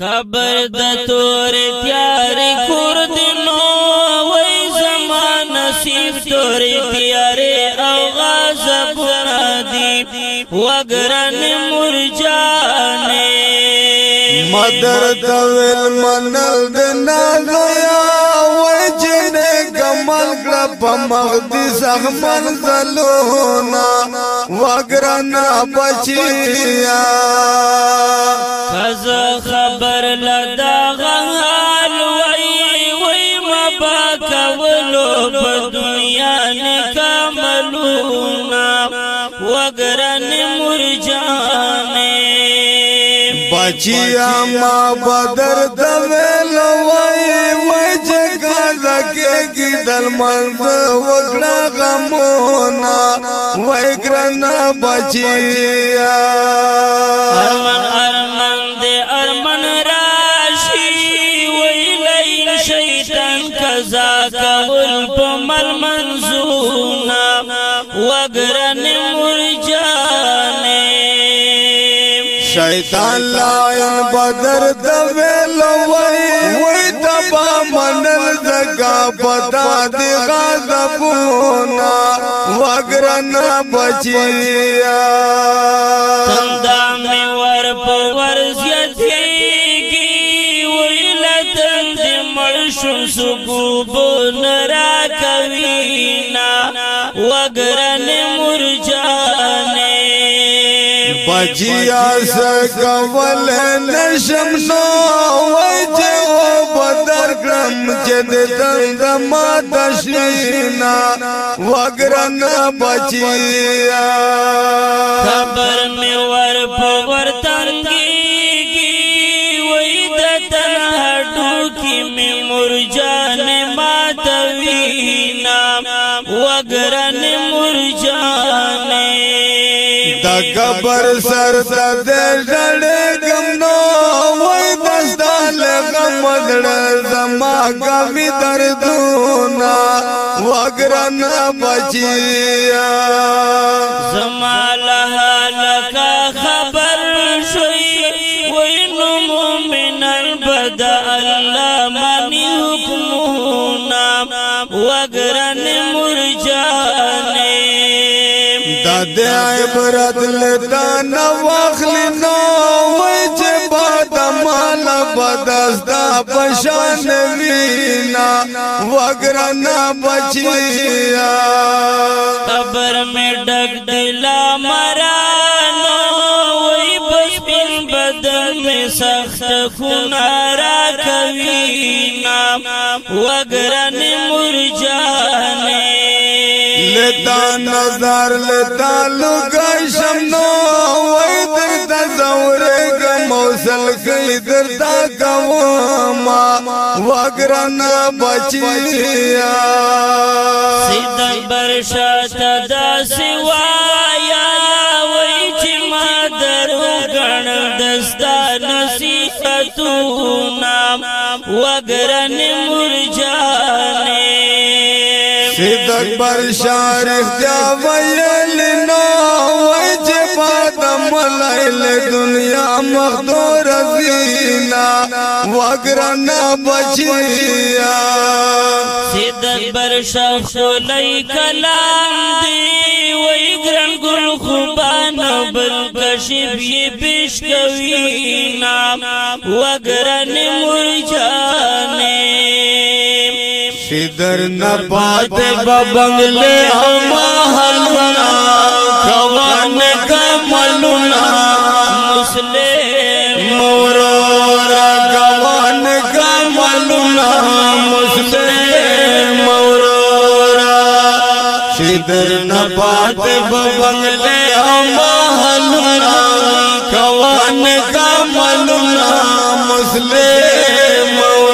خبر د تور تیار کور دنو وای زمان نصیب تور تیار او غضب دی وګرن مرجانه مدر تویل منل د ناغیا وجنه کمل کړه په مغدي زغمن زلونا وګرن بچیا चलो बदुनिया ने कमलूना वगरन मुरझाने बचिया माँ बदर दवे लवाई मैं जगा लगे की خپل منزونا وګرن مرجانې شیطان لعن بدر د ویلو وای وای تبا منل دغه پتا دی غضبونا وګرن بچیا تندا می ور پر ور زیته شو سکوب نرا کوینا وگرن مرجانے بجیا سکول نشم نو وجو بدر کرم جد دند ما تشینا وگرن بجیا خبر میں ور مرجان ماتوینا وگرن مرجان دا قبر سر سر دے جڑے گم نو وی دستا لغم مدڑ زما کمی دردونا وگرن بچیا زما لہا لکا خبر شوی وی نمو من البدا اللہ اگرن مرجانے داد عبرت لتا نواخلی نو وجه باد مالا بدستا پشان وینا وگرن بچیا قبر میں ڈگ دلا مرانو وی بچپن بدن میں سخت خونہ کوینا وگرن مرجانے لتا نظر لتا لگا شمنو ویدر تزور موسل کئی درتا قواما وگرن بچیا سیدن برشات دا سوایا ویچ مادر گن دستا نصیحتو وگرن مرجانے سید اکبر شارف دیا ویل نو ایچ پاتا ملائل دنیا مخدور زینا وگرن بچیا سید اکبر شارف دیا ویل وای ګران ګل خوبان بل کشف یې پیش کوي نام وګرن مرجانې سیدر نه پات ببنګله ما حلنا کوان کملنا مسلم